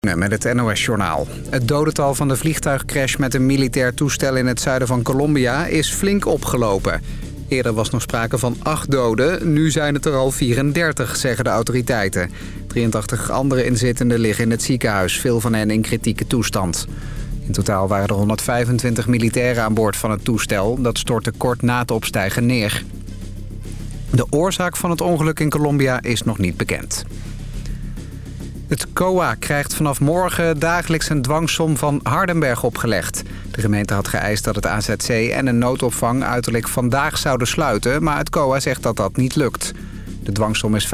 Met het NOS-journaal. Het dodental van de vliegtuigcrash met een militair toestel in het zuiden van Colombia is flink opgelopen. Eerder was nog sprake van acht doden, nu zijn het er al 34, zeggen de autoriteiten. 83 andere inzittenden liggen in het ziekenhuis, veel van hen in kritieke toestand. In totaal waren er 125 militairen aan boord van het toestel. Dat stortte kort na het opstijgen neer. De oorzaak van het ongeluk in Colombia is nog niet bekend. Het COA krijgt vanaf morgen dagelijks een dwangsom van Hardenberg opgelegd. De gemeente had geëist dat het AZC en een noodopvang uiterlijk vandaag zouden sluiten... maar het COA zegt dat dat niet lukt. De dwangsom is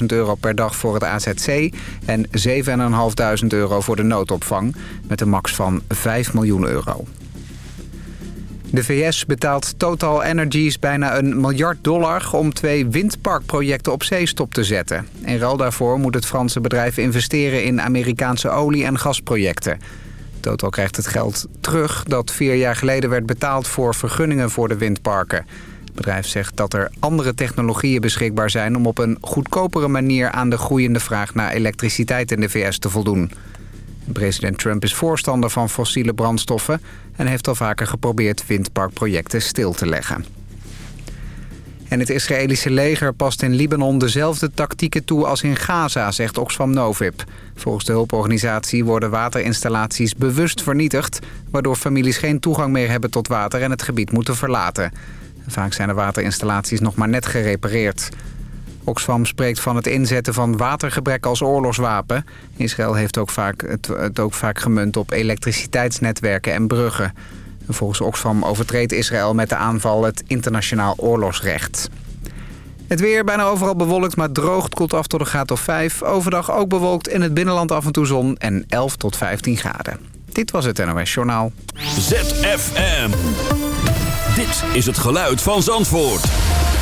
55.000 euro per dag voor het AZC en 7.500 euro voor de noodopvang... met een max van 5 miljoen euro. De VS betaalt Total Energies bijna een miljard dollar om twee windparkprojecten op zee stop te zetten. In ruil daarvoor moet het Franse bedrijf investeren in Amerikaanse olie- en gasprojecten. Total krijgt het geld terug dat vier jaar geleden werd betaald voor vergunningen voor de windparken. Het bedrijf zegt dat er andere technologieën beschikbaar zijn om op een goedkopere manier aan de groeiende vraag naar elektriciteit in de VS te voldoen. President Trump is voorstander van fossiele brandstoffen... en heeft al vaker geprobeerd windparkprojecten stil te leggen. En het Israëlische leger past in Libanon dezelfde tactieken toe als in Gaza, zegt Oxfam Novib. Volgens de hulporganisatie worden waterinstallaties bewust vernietigd... waardoor families geen toegang meer hebben tot water en het gebied moeten verlaten. Vaak zijn de waterinstallaties nog maar net gerepareerd. Oxfam spreekt van het inzetten van watergebrek als oorlogswapen. Israël heeft ook vaak, het, het ook vaak gemunt op elektriciteitsnetwerken en bruggen. Volgens Oxfam overtreedt Israël met de aanval het internationaal oorlogsrecht. Het weer bijna overal bewolkt, maar droogt koelt af tot een graad of 5. Overdag ook bewolkt in het binnenland af en toe zon en 11 tot 15 graden. Dit was het NOS Journaal. ZFM. Dit is het geluid van Zandvoort.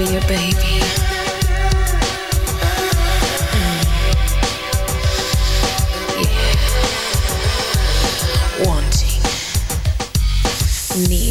be your baby. Mm. Yeah. Wanting. Need.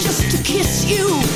Just to shock you.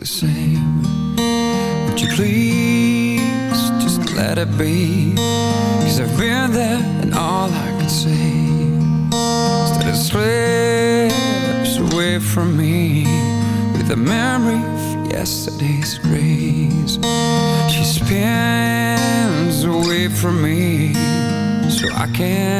The same. Would you please just let it be? Cause I've been there and all I can say is that it slips away from me with the memory of yesterday's grace. She spins away from me so I can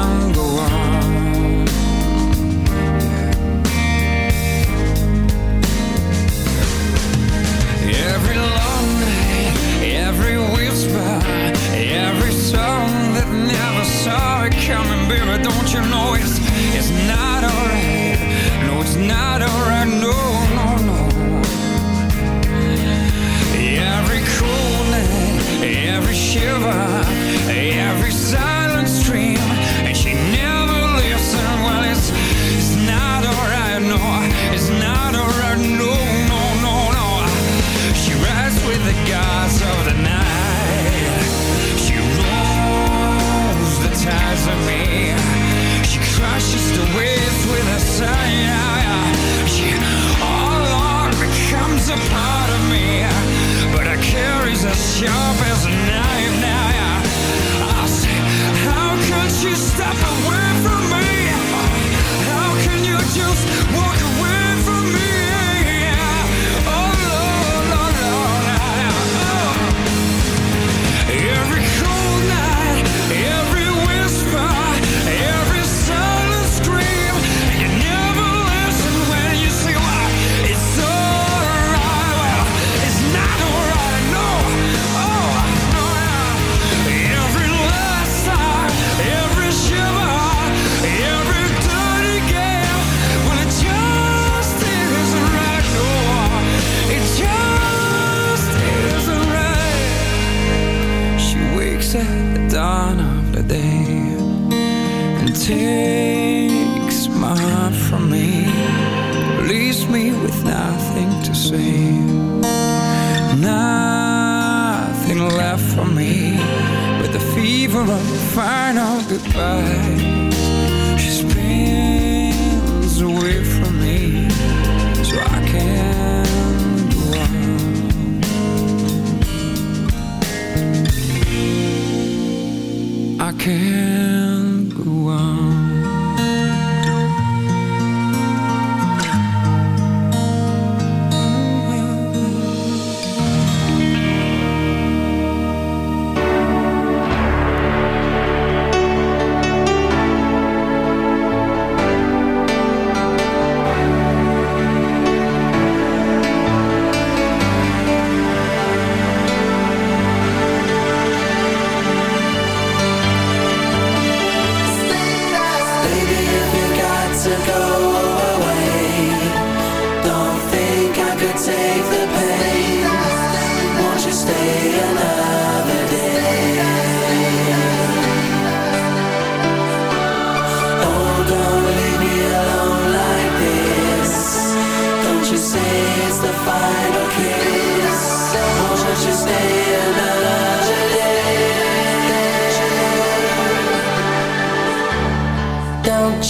every whisper, every song that never saw it coming, baby. Don't you know it's it's not alright? No, it's not alright. No, no, no. Every cool night, every shiver, every silent stream, and she never listened. Well, it's it's not alright. No, it's not alright. No, no, no, no. She rides with the gods of the of me. She crushes the waves with her sigh. She all along becomes a part of me, but her carries as sharp as a knife now. I say, how can she step away from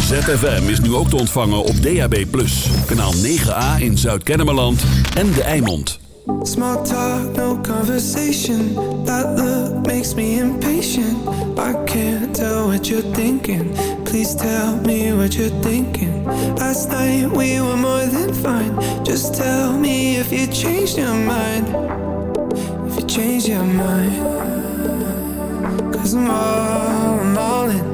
ZFM is nu ook te ontvangen op DAB+. Kanaal 9A in Zuid-Kennemerland en De Eimond. Small talk, no conversation. That look makes me impatient. I can't tell what you're thinking. Please tell me what you're thinking. Last night we were more than fine. Just tell me if you changed your mind. If you changed your mind. Cause I'm all, I'm all in.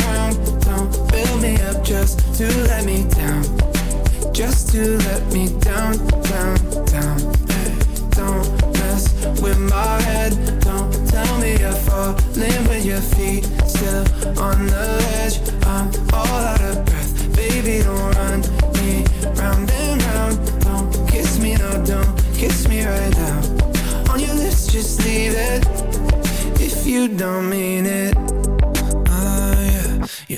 Just to let me down. Just to let me down, down, down. Don't mess with my head. Don't tell me you're falling with your feet still on the ledge. I'm all out of breath. Baby, don't run me round and round. Don't kiss me, no, don't kiss me right now. On your lips, just leave it if you don't mean it.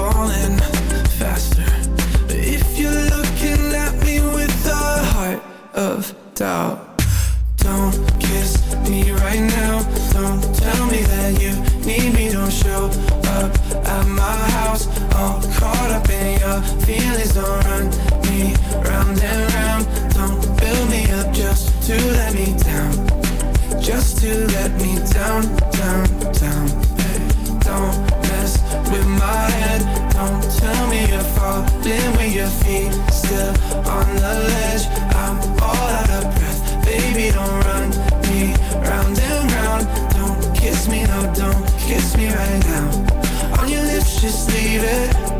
Falling faster. If you're looking at me with the heart of doubt. Don't kiss me right now. Don't tell me that you need me. Don't show up at my house. All caught up in your feelings. Don't run me round and round. Don't build me up just to let me down. Just to let me down, down, down. Hey, don't mess with my tell me you're falling with your feet still on the ledge. I'm all out of breath. Baby, don't run me round and round. Don't kiss me, no, don't kiss me right now. On your lips, just leave it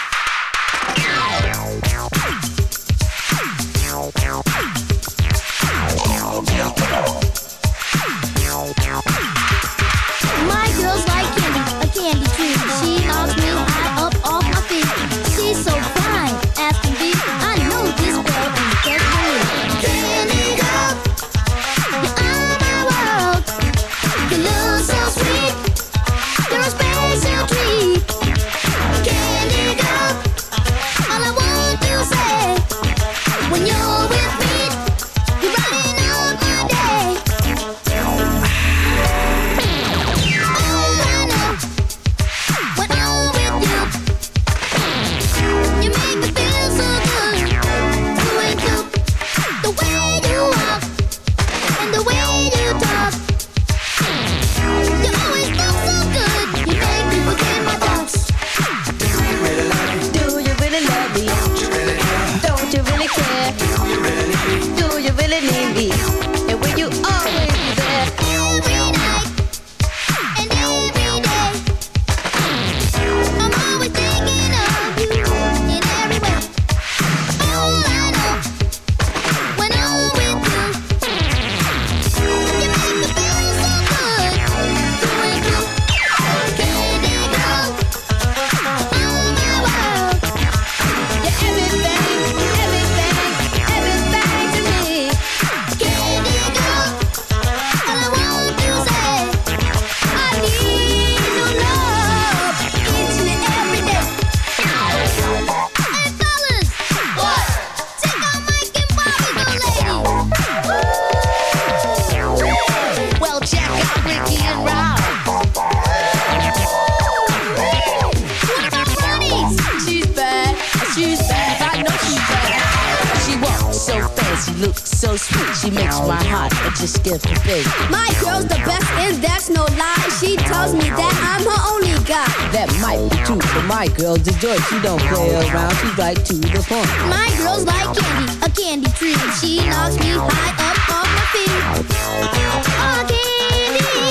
that might be true. But my girl's a joy, she don't play around. She's right to the point. My girl's like candy, a candy tree. She knocks me high up off my feet. Oh, candy.